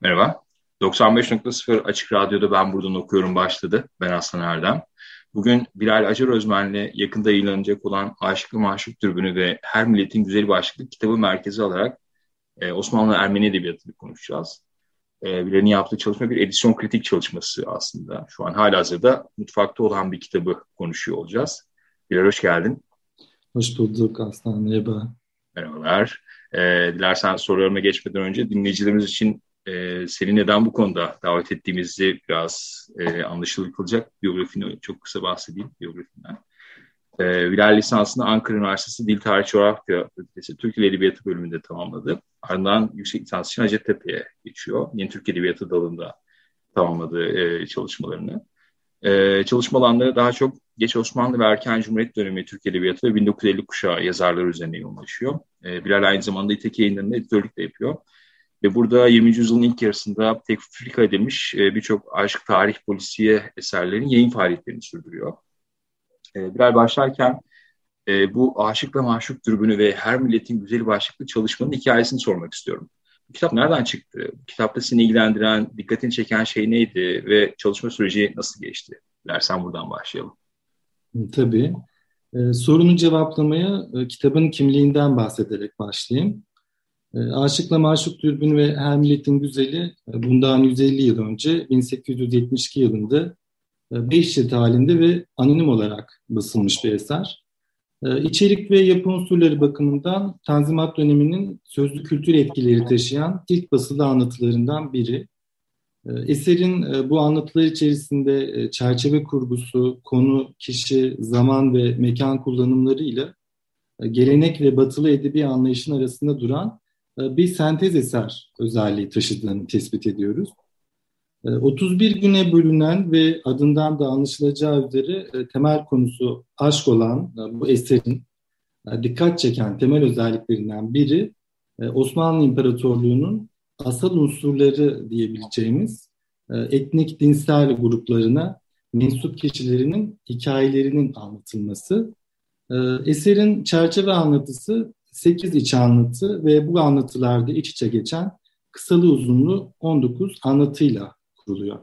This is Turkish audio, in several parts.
Merhaba. 95.0 Açık Radyo'da Ben Buradan Okuyorum başladı. Ben Aslan Erdem. Bugün Bilal Acar Özmen'le yakında yayınlanacak olan Aşıklı Maşuk Türbünü ve Her Milletin Güzeli başlıklı kitabı merkezi alarak e, Osmanlı Ermeni Edebiyatı'nı konuşacağız. E, Bilal'in yaptığı çalışma bir edisyon kritik çalışması aslında. Şu an hala hazırda mutfakta olan bir kitabı konuşuyor olacağız. Bilal hoş geldin. Hoş bulduk Aslan, merhaba. Merhabalar. E, dilersen sorularıma geçmeden önce dinleyicilerimiz için e, seni neden bu konuda davet ettiğimizi biraz e, anlaşılır kılacak biyografini çok kısa bahsedeyim biyografinden. E, Bilal lisansını Ankara Üniversitesi Dil Tarih Coğrafya Fakültesi Türk Dil Edebiyatı bölümünde tamamladı. Ardından yüksek lisans için Hacettepe'ye geçiyor. Yeni Türk Edebiyatı dalında tamamladı e, çalışmalarını. E, çalışma alanları daha çok Geç Osmanlı ve Erken Cumhuriyet dönemi Türk Edebiyatı ve 1950 kuşağı yazarları üzerine yoğunlaşıyor. E, Bilal aynı zamanda İteki yayınlarında editörlük de yapıyor. Ve burada 20. yüzyılın ilk yarısında tekfrika edilmiş e, birçok aşk, tarih, polisiye eserlerin yayın faaliyetlerini sürdürüyor. E, Bilal başlarken e, bu aşıkla maşuk dürbünü ve her milletin güzeli başlıklı çalışmanın hikayesini sormak istiyorum. Bu kitap nereden çıktı? Bu kitapta seni ilgilendiren, dikkatini çeken şey neydi ve çalışma süreci nasıl geçti? Dilersen buradan başlayalım. Tabii. Ee, sorunu cevaplamaya e, kitabın kimliğinden bahsederek başlayayım. E, Aşıkla Maşuk Dürbün ve Her Milletin Güzeli e, bundan 150 yıl önce 1872 yılında e, beş cilt halinde ve anonim olarak basılmış bir eser. İçerik ve yapı unsurları bakımından Tanzimat döneminin sözlü kültür etkileri taşıyan ilk basılı anlatılarından biri. Eserin bu anlatılar içerisinde çerçeve kurgusu, konu, kişi, zaman ve mekan kullanımlarıyla gelenek ve batılı edebi anlayışın arasında duran e, bir sentez eser özelliği taşıdığını tespit ediyoruz. 31 e, güne bölünen ve adından da anlaşılacağı üzere e, temel konusu aşk olan bu eserin dikkat çeken temel özelliklerinden biri Osmanlı İmparatorluğu'nun asal unsurları diyebileceğimiz etnik dinsel gruplarına mensup kişilerinin hikayelerinin anlatılması. Eserin çerçeve anlatısı 8 iç anlatı ve bu anlatılarda iç içe geçen kısalı uzunlu 19 anlatıyla kuruluyor.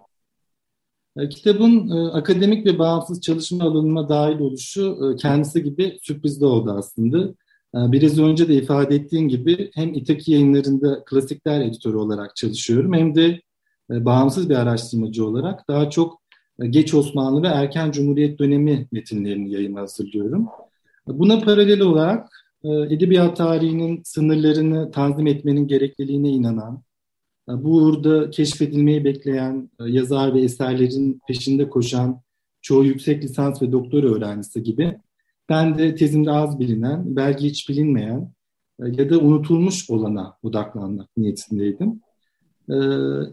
E, kitabın e, akademik ve bağımsız çalışma alanıma dahil oluşu e, kendisi gibi sürprizde oldu aslında. Biraz önce de ifade ettiğim gibi hem İtaki yayınlarında klasikler editörü olarak çalışıyorum hem de bağımsız bir araştırmacı olarak daha çok geç Osmanlı ve erken Cumhuriyet dönemi metinlerini yayına hazırlıyorum. Buna paralel olarak edebiyat tarihinin sınırlarını tanzim etmenin gerekliliğine inanan, e, bu uğurda keşfedilmeyi bekleyen e, yazar ve eserlerin peşinde koşan çoğu yüksek lisans ve doktor öğrencisi gibi ben de tezimde az bilinen, belki hiç bilinmeyen ya da unutulmuş olana odaklanmak niyetindeydim.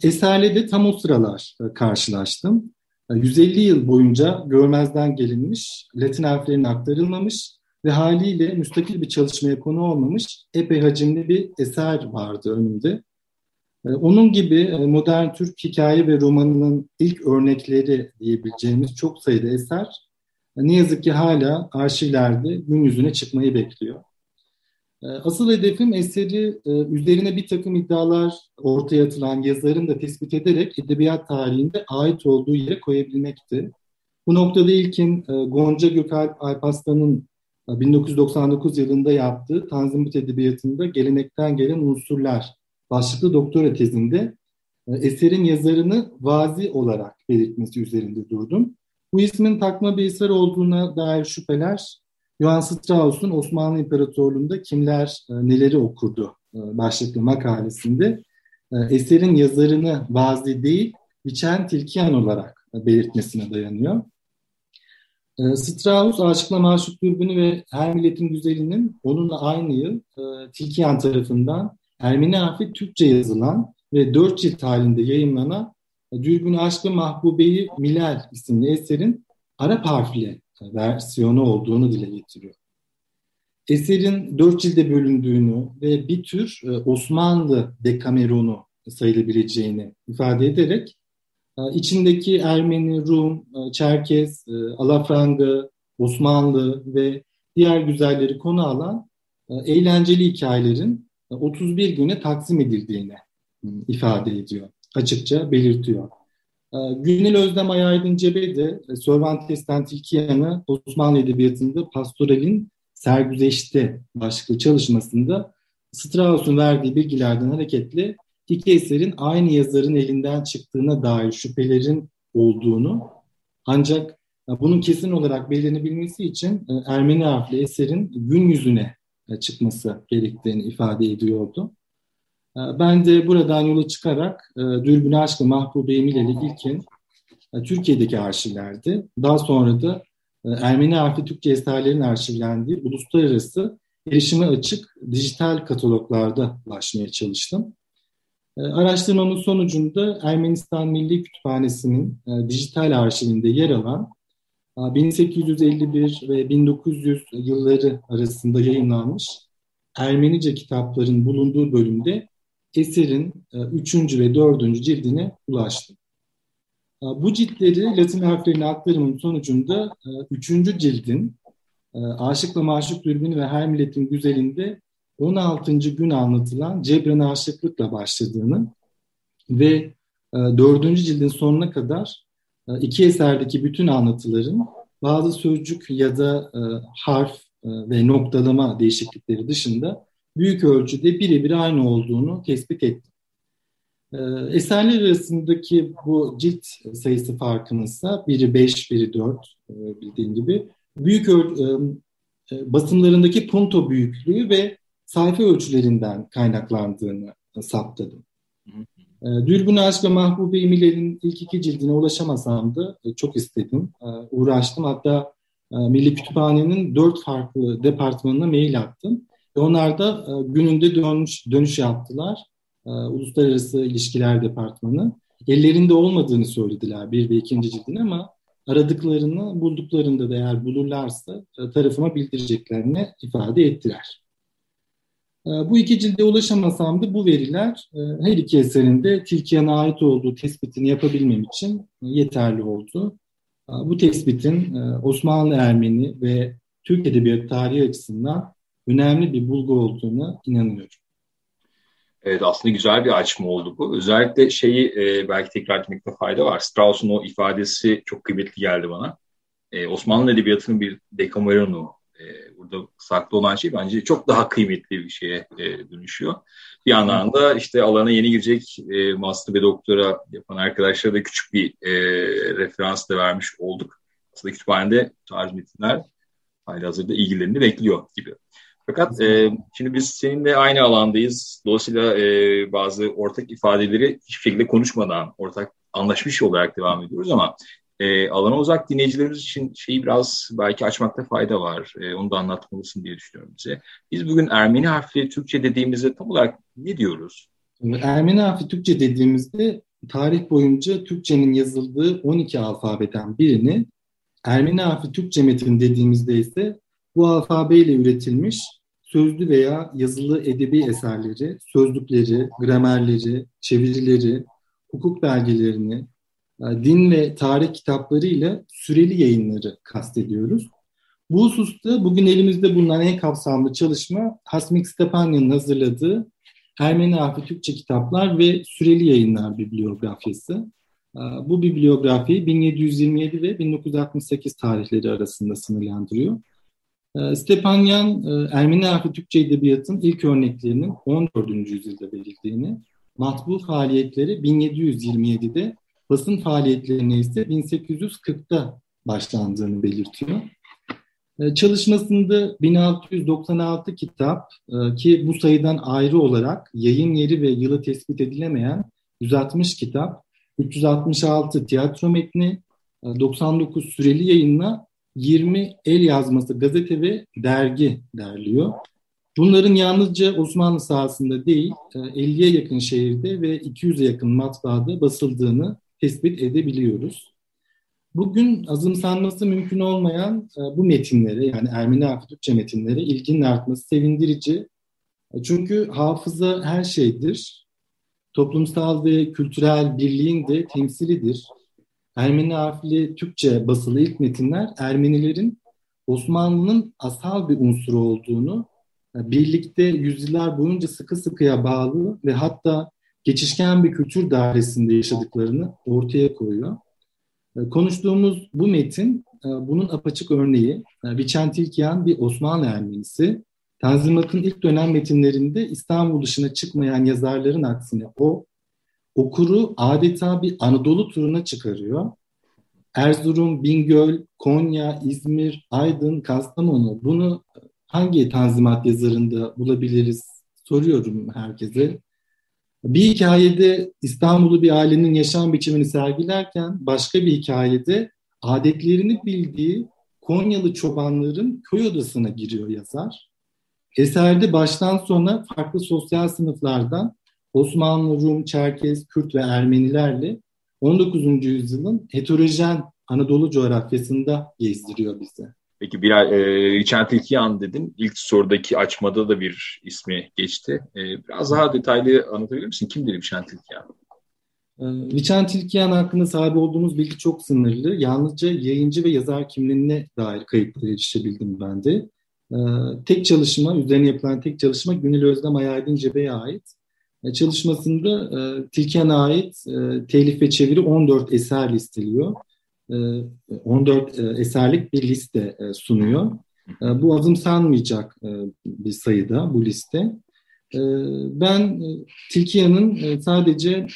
Eserle de tam o sıralar karşılaştım. 150 yıl boyunca görmezden gelinmiş, Latin harflerinin aktarılmamış ve haliyle müstakil bir çalışmaya konu olmamış epey hacimli bir eser vardı önümde. Ee, onun gibi e, modern Türk hikaye ve romanının ilk örnekleri diyebileceğimiz çok sayıda eser e, ne yazık ki hala arşivlerde gün yüzüne çıkmayı bekliyor. Ee, asıl hedefim eseri e, üzerine bir takım iddialar ortaya atılan yazarın da tespit ederek edebiyat tarihinde ait olduğu yere koyabilmekti. Bu noktada ilkin Gonca Gökalp Alparslan'ın 1999 yılında yaptığı Tanzimat Edebiyatı'nda gelenekten gelen unsurlar başlıklı doktora tezinde e, eserin yazarını vazi olarak belirtmesi üzerinde durdum. Bu ismin takma bir eser olduğuna dair şüpheler Johann Strauss'un Osmanlı İmparatorluğu'nda kimler e, neleri okurdu e, başlıklı makalesinde eserin yazarını vazi değil biçen tilkiyan olarak belirtmesine dayanıyor. E, Strauss, Aşıkla Maşuk Dürbünü ve Her Milletin Güzeli'nin onunla aynı yıl e, Tilkiyan tarafından Ermeni harfi Türkçe yazılan ve dört cilt halinde yayınlanan Dürbün Aşkı Mahbube'yi Milal isimli eserin Arap harfli versiyonu olduğunu dile getiriyor. Eserin dört cilde bölündüğünü ve bir tür e, Osmanlı dekameronu sayılabileceğini ifade ederek içindeki Ermeni, Rum, e, Çerkez, Alafranga, Osmanlı ve diğer güzelleri konu alan eğlenceli hikayelerin 31 güne taksim edildiğini ifade ediyor. Açıkça belirtiyor. Günel Özlem Ayaydın Cebe de Cervantes'ten Tilkiyan'ı Osmanlı Edebiyatı'nda pastoralin sergüzeşti başlıklı çalışmasında Strauss'un verdiği bilgilerden hareketle iki eserin aynı yazarın elinden çıktığına dair şüphelerin olduğunu ancak bunun kesin olarak belirlenebilmesi için e, Ermeni harfli eserin gün yüzüne e, çıkması gerektiğini ifade ediyordu. E, ben de buradan yola çıkarak Dürbün Aşkı Mahbube Emil ile ilkin Türkiye'deki arşivlerdi. Daha sonra da e, Ermeni harfi Türkçe eserlerin arşivlendiği uluslararası erişime açık dijital kataloglarda ulaşmaya çalıştım. E, araştırmamın sonucunda Ermenistan Milli Kütüphanesi'nin e, dijital arşivinde yer alan 1851 ve 1900 yılları arasında yayınlanmış Ermenice kitapların bulunduğu bölümde eserin 3. ve 4. cildine ulaştım. Bu ciltleri Latin harflerine aktarımın sonucunda e, üçüncü cildin e, Aşıkla Maşuk Dürbünü ve Her Milletin Güzelinde 16. gün anlatılan Cebren Aşıklıkla başladığını ve e, dördüncü cildin sonuna kadar iki eserdeki bütün anlatıların bazı sözcük ya da harf ve noktalama değişiklikleri dışında büyük ölçüde birebir aynı olduğunu tespit ettim. Eserler arasındaki bu cilt sayısı farkınızsa biri 5, biri 4 e, bildiğin gibi. Büyük e, e, basımlarındaki punto büyüklüğü ve sayfa ölçülerinden kaynaklandığını saptadım. Dürbün Aşk ve Mahbube İmiler'in ilk iki cildine ulaşamasam da çok istedim. Uğraştım. Hatta Milli Kütüphane'nin dört farklı departmanına mail attım. Onlar da gününde dönüş, dönüş yaptılar e, Uluslararası İlişkiler Departmanı. Ellerinde olmadığını söylediler bir ve ikinci cildin ama aradıklarını bulduklarında da eğer bulurlarsa e, tarafıma bildireceklerini ifade ettiler. E, bu iki cilde ulaşamasam da bu veriler e, her iki eserin de Tilkiyan'a ait olduğu tespitini yapabilmem için yeterli oldu. Bu tespitin Osmanlı Ermeni ve Türk Edebiyatı tarihi açısından önemli bir bulgu olduğunu inanıyorum. Evet aslında güzel bir açma oldu bu. Özellikle şeyi e, belki tekrar etmekte fayda var. Strauss'un o ifadesi çok kıymetli geldi bana. E, Osmanlı Edebiyatı'nın bir dekameronu. E, burada saklı olan şey bence çok daha kıymetli bir şeye e, dönüşüyor. Bir yandan da işte alana yeni girecek e, master ve doktora yapan arkadaşlara da küçük bir e, referans da vermiş olduk. Aslında kütüphanede tarih metinler hali hazırda ilgilerini bekliyor gibi. Fakat e, şimdi biz seninle aynı alandayız. Dolayısıyla e, bazı ortak ifadeleri hiçbir şekilde konuşmadan ortak anlaşmış olarak devam ediyoruz ama e, alana uzak dinleyicilerimiz için şeyi biraz belki açmakta fayda var. E, onu da anlatmalısın diye düşünüyorum bize. Biz bugün Ermeni harfli Türkçe dediğimizde tam olarak ne diyoruz? Ermeni harfi Türkçe dediğimizde tarih boyunca Türkçenin yazıldığı 12 alfabeden birini Ermeni harfi Türkçe metin dediğimizde ise bu alfabeyle üretilmiş sözlü veya yazılı edebi eserleri, sözlükleri, gramerleri, çevirileri, hukuk belgelerini, din ve tarih kitapları ile süreli yayınları kastediyoruz. Bu hususta bugün elimizde bulunan en kapsamlı çalışma Hasmik Stepanyan'ın hazırladığı Ermeni harfi Türkçe kitaplar ve süreli yayınlar bibliografyası. E, bu bibliografiyi 1727 ve 1968 tarihleri arasında sınırlandırıyor. Ee, Stepanyan, e, Ermeni harfi Türkçe edebiyatın ilk örneklerinin 14. yüzyılda verildiğini, matbu faaliyetleri 1727'de, basın faaliyetlerine ise 1840'da başlandığını belirtiyor. Ee, çalışmasında 1696 kitap e, ki bu sayıdan ayrı olarak yayın yeri ve yılı tespit edilemeyen 160 kitap, 366 tiyatro metni, 99 e, süreli yayınla 20 el yazması gazete ve dergi derliyor. Bunların yalnızca Osmanlı sahasında değil, 50'ye e, yakın şehirde ve 200'e yakın matbaada basıldığını tespit edebiliyoruz. Bugün azımsanması mümkün olmayan e, bu metinlere yani Ermeni harfi Türkçe metinlere ilginin artması sevindirici. E, çünkü hafıza her şeydir. Toplumsal ve kültürel birliğin de temsilidir. Ermeni harfli Türkçe basılı ilk metinler Ermenilerin Osmanlı'nın asal bir unsuru olduğunu, e, birlikte yüzyıllar boyunca sıkı sıkıya bağlı ve hatta geçişken bir kültür dairesinde yaşadıklarını ortaya koyuyor. E, konuştuğumuz bu metin e, bunun apaçık örneği. Vicentilkian bir Osmanlı Ermenisi. Tanzimat'ın ilk dönem metinlerinde İstanbul dışına çıkmayan yazarların aksine o okuru adeta bir Anadolu turuna çıkarıyor. Erzurum, Bingöl, Konya, İzmir, Aydın, Kastamonu bunu hangi tanzimat yazarında bulabiliriz soruyorum herkese. Bir hikayede İstanbul'u bir ailenin yaşam biçimini sergilerken başka bir hikayede adetlerini bildiği Konyalı çobanların köy odasına giriyor yazar. Eserde baştan sona farklı sosyal sınıflardan Osmanlı, Rum, Çerkez, Kürt ve Ermenilerle 19. yüzyılın heterojen Anadolu coğrafyasında gezdiriyor bizi. Peki bir e, Richard Tilkian dedin. İlk sorudaki açmada da bir ismi geçti. E, biraz daha detaylı anlatabilir misin? Kimdir Tilkian? E, Richard Tilkian hakkında sahip olduğumuz bilgi çok sınırlı. Yalnızca yayıncı ve yazar kimliğine dair kayıtlara erişebildim ben de. E, tek çalışma, üzerine yapılan tek çalışma Gönül Özlem Ayaydın Cebe'ye ait. E, çalışmasında e, ait e, telif ve çeviri 14 eser listeliyor. 14 e, e, eserlik bir liste e, sunuyor. Bu azımsanmayacak bir sayıda bu liste. Ben Tilkia'nın sadece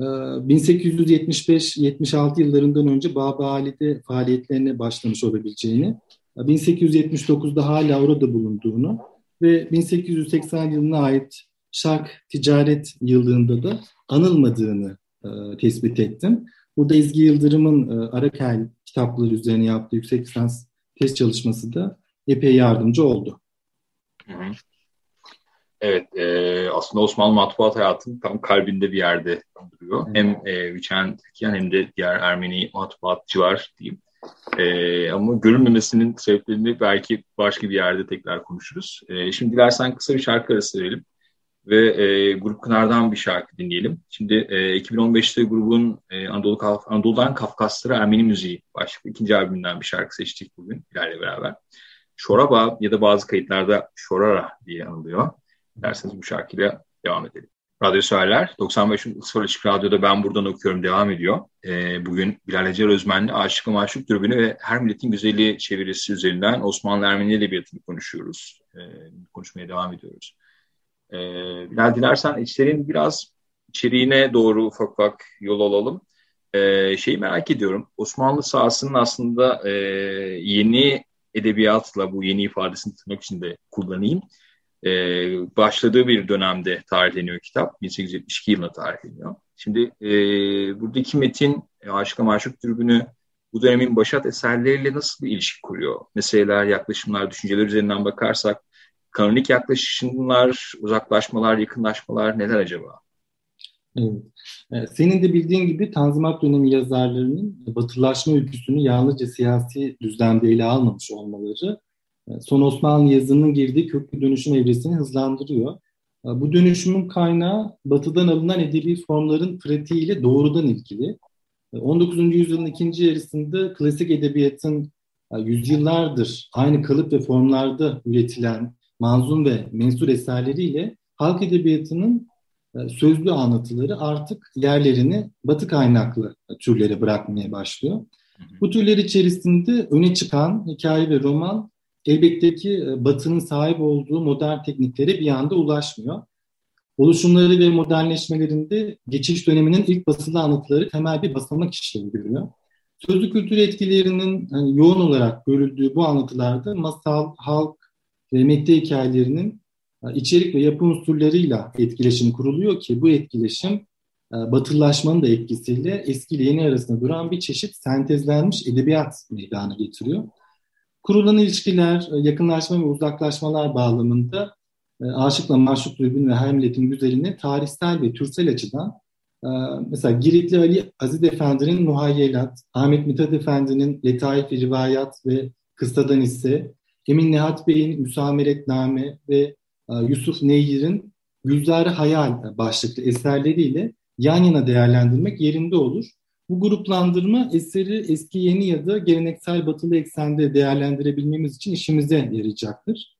1875-76 yıllarından önce Baba Ali'de faaliyetlerine başlamış olabileceğini, 1879'da hala orada bulunduğunu ve 1880 yılına ait Şark Ticaret Yıllığında da anılmadığını tespit ettim. Burada Ezgi Yıldırım'ın e, Arakel kitapları üzerine yaptığı yüksek lisans test çalışması da epey yardımcı oldu. Evet, e, aslında Osmanlı matbuat hayatının tam kalbinde bir yerde duruyor. Evet. Hem e, Vicentikyan hem de diğer Ermeni matbuatçı var diyeyim. E, ama görünmemesinin sebeplerini belki başka bir yerde tekrar konuşuruz. E, şimdi dilersen kısa bir şarkı arası verelim ve e, Grup Kınar'dan bir şarkı dinleyelim. Şimdi e, 2015'te grubun e, Anadolu, Anadolu'dan Kafkaslara Ermeni Müziği başlıklı ikinci albümünden bir şarkı seçtik bugün Hilal'le beraber. Şoraba ya da bazı kayıtlarda Şorara diye anılıyor. Derseniz bu şarkıyla devam edelim. Radyo Söyler, 95 Sıfır Açık Radyo'da Ben Buradan Okuyorum devam ediyor. E, bugün Bilal Ece Özmen'le Aşık ve Maşuk Dürbünü ve Her Milletin Güzeli çevirisi üzerinden Osmanlı Ermeni Edebiyatı'nı konuşuyoruz. E, konuşmaya devam ediyoruz. E, dilersen içlerin biraz içeriğine doğru ufak ufak yol alalım. E, şeyi merak ediyorum. Osmanlı sahasının aslında e, yeni edebiyatla bu yeni ifadesini tırnak içinde kullanayım. E, başladığı bir dönemde tarihleniyor kitap. 1872 yılında tarihleniyor. Şimdi e, buradaki metin e, Aşık Maşuk Dürbünü bu dönemin başat eserleriyle nasıl bir ilişki kuruyor? Meseleler, yaklaşımlar, düşünceler üzerinden bakarsak Kanonik yaklaşımlar, uzaklaşmalar, yakınlaşmalar neler acaba? Evet. E, senin de bildiğin gibi Tanzimat dönemi yazarlarının batılaşma ülküsünü yalnızca siyasi düzlemde ele almamış olmaları e, son Osmanlı yazının girdiği köklü dönüşüm evresini hızlandırıyor. E, bu dönüşümün kaynağı batıdan alınan edebi formların pratiğiyle doğrudan ilgili. 19. yüzyılın ikinci yarısında klasik edebiyatın yüzyıllardır aynı kalıp ve formlarda üretilen manzum ve mensur eserleriyle halk edebiyatının e, sözlü anlatıları artık yerlerini batı kaynaklı türlere bırakmaya başlıyor. Bu türler içerisinde öne çıkan hikaye ve roman elbette ki e, batının sahip olduğu modern tekniklere bir anda ulaşmıyor. Oluşumları ve modernleşmelerinde geçiş döneminin ilk basılı anlatıları temel bir basamak işlevi görüyor. Sözlü kültür etkilerinin yani yoğun olarak görüldüğü bu anlatılarda masal, halk, medya hikayelerinin e, içerik ve yapı unsurlarıyla etkileşim kuruluyor ki bu etkileşim batılılaşmanın da etkisiyle eski ile yeni arasında duran bir çeşit sentezlenmiş edebiyat meydana getiriyor. Kurulan ilişkiler, yakınlaşma ve uzaklaşmalar bağlamında Aşıkla Maşuk Dürbün ve Hamlet'in güzelini tarihsel ve türsel açıdan mesela Giritli Ali Aziz Efendi'nin Muhayyelat, Ahmet Mithat Efendi'nin Letaif-i Rivayat ve Kıssadan ise Emin Nihat Bey'in Müsameretname ve Yusuf Neyir'in Gülzar Hayal başlıklı eserleriyle yan yana değerlendirmek yerinde olur. Bu gruplandırma eseri eski yeni ya da geleneksel batılı eksende değerlendirebilmemiz için işimize yarayacaktır.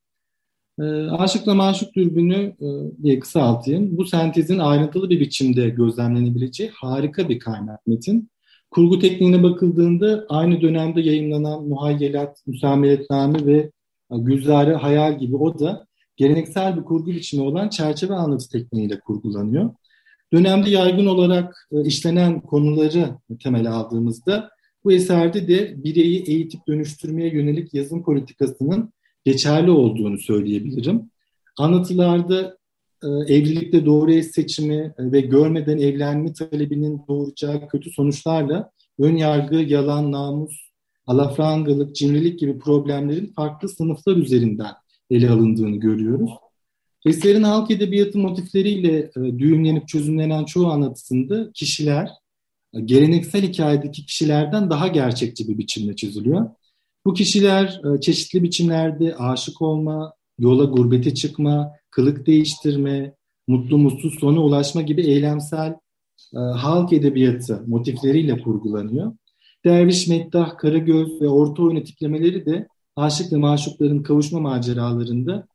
E, Aşıkla Maşuk Dürbünü e, diye kısaltayım. Bu sentezin ayrıntılı bir biçimde gözlemlenebileceği harika bir kaynak metin. Kurgu tekniğine bakıldığında aynı dönemde yayınlanan Muhayyelat, Müsameretname ve e, Gülzare Hayal gibi o da geleneksel bir kurgu biçimi olan çerçeve anlatı tekniğiyle kurgulanıyor. Dönemde yaygın olarak e, işlenen konuları temel aldığımızda bu eserde de bireyi eğitip dönüştürmeye yönelik yazım politikasının geçerli olduğunu söyleyebilirim. Anlatılarda evlilikte doğru eş seçimi e, ve görmeden evlenme talebinin doğuracağı kötü sonuçlarla ön yargı, yalan, namus, alafrangalık, cimrilik gibi problemlerin farklı sınıflar üzerinden ele alındığını görüyoruz. Eserin halk edebiyatı motifleriyle e, düğümlenip çözümlenen çoğu anlatısında kişiler e, geleneksel hikayedeki kişilerden daha gerçekçi bir biçimde çiziliyor. Bu kişiler e, çeşitli biçimlerde aşık olma, yola gurbete çıkma, kılık değiştirme, mutlu mutsuz sona ulaşma gibi eylemsel e, halk edebiyatı motifleriyle kurgulanıyor. Derviş, Meddah, Karagöz ve orta oyunu tiplemeleri de aşık ve maşukların kavuşma maceralarında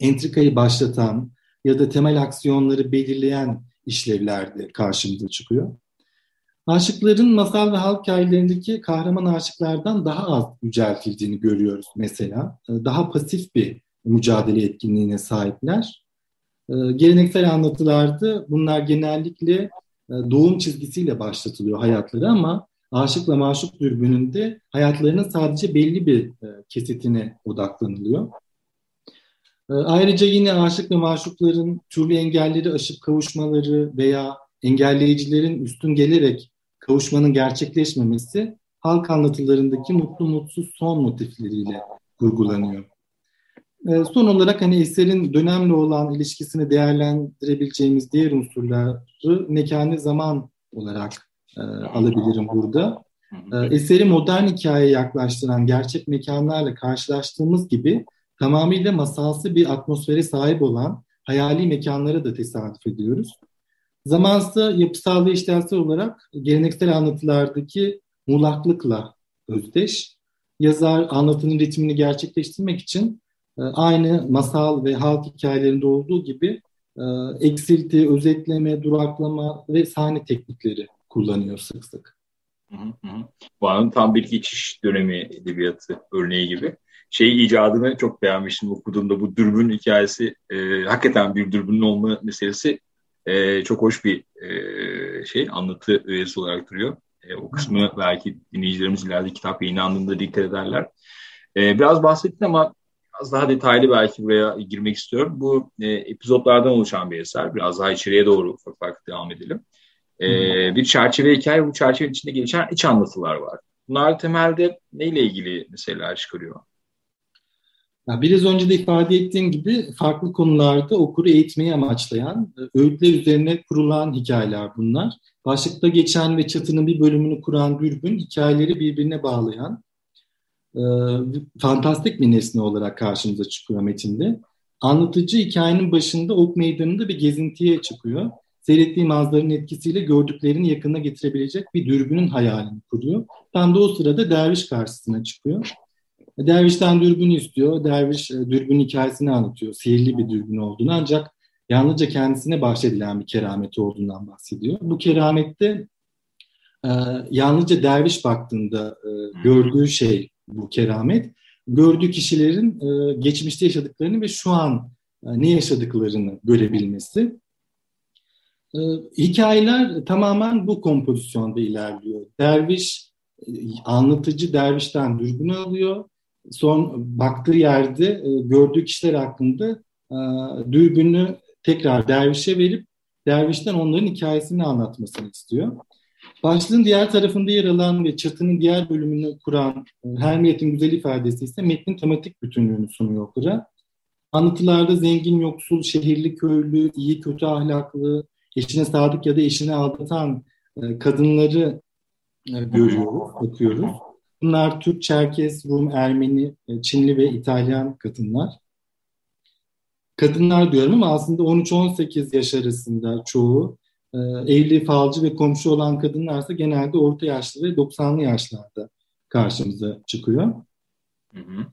entrikayı başlatan ya da temel aksiyonları belirleyen işlevlerde karşımıza çıkıyor. Aşıkların masal ve halk hikayelerindeki kahraman aşıklardan daha az yüceltildiğini görüyoruz mesela. Ee, daha pasif bir mücadele etkinliğine sahipler. Ee, geleneksel anlatılarda bunlar genellikle e, doğum çizgisiyle başlatılıyor hayatları ama aşıkla maşuk dürbününde hayatlarının sadece belli bir e, kesitine odaklanılıyor. Ee, ayrıca yine aşık ve maşukların türlü engelleri aşıp kavuşmaları veya engelleyicilerin üstün gelerek kavuşmanın gerçekleşmemesi halk anlatılarındaki mutlu mutsuz son motifleriyle kurgulanıyor. Ee, son olarak hani eserin dönemle olan ilişkisini değerlendirebileceğimiz diğer unsurları mekanı zaman olarak e, alabilirim burada. E, eseri modern hikayeye yaklaştıran gerçek mekanlarla karşılaştığımız gibi tamamıyla masalsı bir atmosfere sahip olan hayali mekanlara da tesadüf ediyoruz. Zamansa yapısal ve işlevsel olarak geleneksel anlatılardaki muğlaklıkla özdeş. Yazar anlatının ritmini gerçekleştirmek için aynı masal ve halk hikayelerinde olduğu gibi e, eksilti, özetleme, duraklama ve sahne teknikleri kullanıyor sık sık. Bu anın tam bir geçiş dönemi edebiyatı örneği gibi şey icadını çok beğenmiştim okuduğumda bu dürbün hikayesi e, hakikaten bir dürbünün olma meselesi e, çok hoş bir e, şey anlatı öğesi olarak duruyor. E, o kısmı belki dinleyicilerimiz ileride kitap yayınlandığında dikkat ederler. E, biraz bahsettin ama biraz daha detaylı belki buraya girmek istiyorum. Bu e, epizodlardan oluşan bir eser. Biraz daha içeriye doğru ufak ufak devam edelim. E, bir çerçeve hikaye, bu çerçevenin içinde gelişen iç anlatılar var. Bunlar temelde neyle ilgili mesela çıkarıyor? Biraz önce de ifade ettiğim gibi farklı konularda okuru eğitmeyi amaçlayan, e, öğütler üzerine kurulan hikayeler bunlar. Başlıkta geçen ve çatının bir bölümünü kuran dürbün hikayeleri birbirine bağlayan e, fantastik bir nesne olarak karşımıza çıkıyor metinde. Anlatıcı hikayenin başında ok meydanında bir gezintiye çıkıyor. Seyrettiği manzaranın etkisiyle gördüklerini yakına getirebilecek bir dürbünün hayalini kuruyor. Tam da o sırada derviş karşısına çıkıyor Derviş'ten dürbün istiyor. Derviş e, dürbün hikayesini anlatıyor. Sihirli bir dürbün olduğunu ancak yalnızca kendisine bahşedilen bir kerameti olduğundan bahsediyor. Bu keramette e, yalnızca derviş baktığında e, gördüğü şey bu keramet. Gördüğü kişilerin e, geçmişte yaşadıklarını ve şu an e, ne yaşadıklarını görebilmesi. E, hikayeler tamamen bu kompozisyonda ilerliyor. Derviş, e, anlatıcı dervişten dürbünü alıyor son baktığı yerde e, gördüğü kişiler hakkında e, dürbünü tekrar dervişe verip dervişten onların hikayesini anlatmasını istiyor. Başlığın diğer tarafında yer alan ve çatının diğer bölümünü kuran e, her milletin güzel ifadesi ise metnin tematik bütünlüğünü sunuyor okura. Anlatılarda zengin, yoksul, şehirli, köylü, iyi, kötü ahlaklı, eşine sadık ya da eşini aldatan e, kadınları e, görüyoruz, bakıyoruz. Bunlar Türk, Çerkes, Rum, Ermeni, Çinli ve İtalyan kadınlar. Kadınlar diyorum ama aslında 13-18 yaş arasında çoğu e, evli, falcı ve komşu olan kadınlarsa genelde orta yaşlı ve 90'lı yaşlarda karşımıza çıkıyor. Hı hı.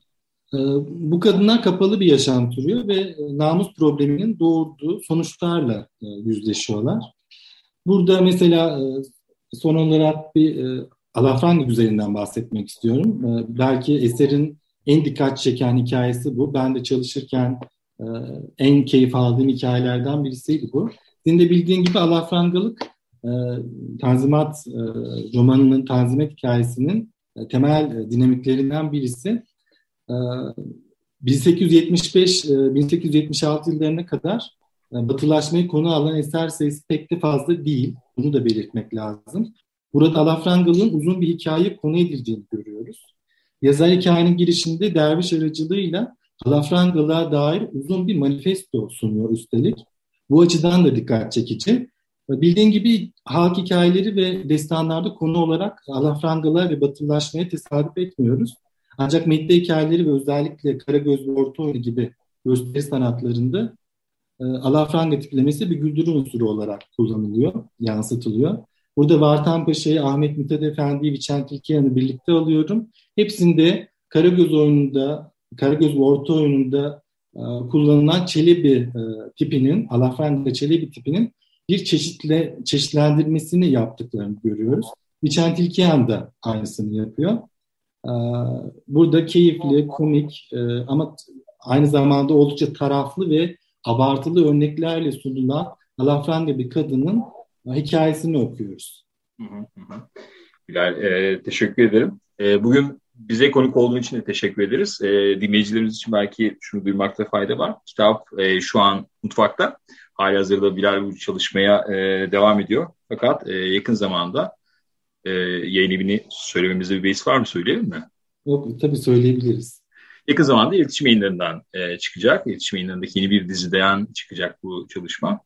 E, bu kadınlar kapalı bir yaşam sürüyor ve e, namus probleminin doğurduğu sonuçlarla e, yüzleşiyorlar. Burada mesela e, son olarak bir e, Alafranga üzerinden bahsetmek istiyorum. E, belki eserin en dikkat çeken hikayesi bu. Ben de çalışırken en keyif aldığım hikayelerden birisiydi bu. Senin de bildiğin gibi alafrangalık e, Tanzimat e, romanının, Tanzimat hikayesinin e, temel e, dinamiklerinden birisi. E, 1875-1876 e, yıllarına kadar e, batılaşmayı konu alan eser sayısı pek de fazla değil. Bunu da belirtmek lazım. Burada alafrangalığın uzun bir hikaye konu edildiğini görüyoruz. Yazar hikayenin girişinde derviş aracılığıyla alafrangalığa dair uzun bir manifesto sunuyor üstelik. Bu açıdan da dikkat çekici. Bildiğin gibi halk hikayeleri ve destanlarda konu olarak alafrangalığa ve batılılaşmaya tesadüf etmiyoruz. Ancak medya hikayeleri ve özellikle Karagöz ve Ortaoğlu gibi gösteri sanatlarında e, alafranga tiplemesi bir güldürü unsuru olarak kullanılıyor, yansıtılıyor. Burada Vartan Paşa'yı, Ahmet Mithat Efendi'yi, Viçent İlkiyan'ı birlikte alıyorum. Hepsinde Karagöz oyununda, Karagöz ve Orta oyununda kullanılan Çelebi e, tipinin, Alafranga Çelebi tipinin bir çeşitle çeşitlendirmesini yaptıklarını görüyoruz. Viçent İlkiyan da aynısını yapıyor. E, burada keyifli, komik ama aynı zamanda oldukça taraflı ve abartılı örneklerle sunulan Alafranga bir kadının hikayesini okuyoruz. Bilal, e, teşekkür ederim. E, bugün bize konuk olduğun için de teşekkür ederiz. E, dinleyicilerimiz için belki şunu duymakta fayda var. Kitap e, şu an mutfakta. Hali hazırda Bilal bu çalışmaya e, devam ediyor. Fakat e, yakın zamanda e, yayın evini söylememizde bir beis var mı? Söyleyelim mi? Yok, tabii söyleyebiliriz. Yakın zamanda iletişim yayınlarından e, çıkacak. İletişim yayınlarındaki yeni bir diziden çıkacak bu çalışma.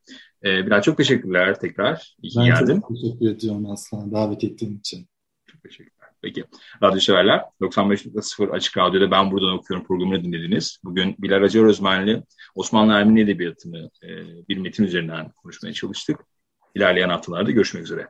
E, Bilal çok teşekkürler tekrar. İyi ben geldin. çok teşekkür ediyorum Aslan davet ettiğin için. Çok teşekkür Peki. Radyo severler 95.0 Açık Radyo'da Ben Buradan Okuyorum programını dinlediniz. Bugün Bilal Acar Özmenli Osmanlı Ermeni Edebiyatı'nı e, bir metin üzerinden konuşmaya çalıştık. İlerleyen haftalarda görüşmek üzere.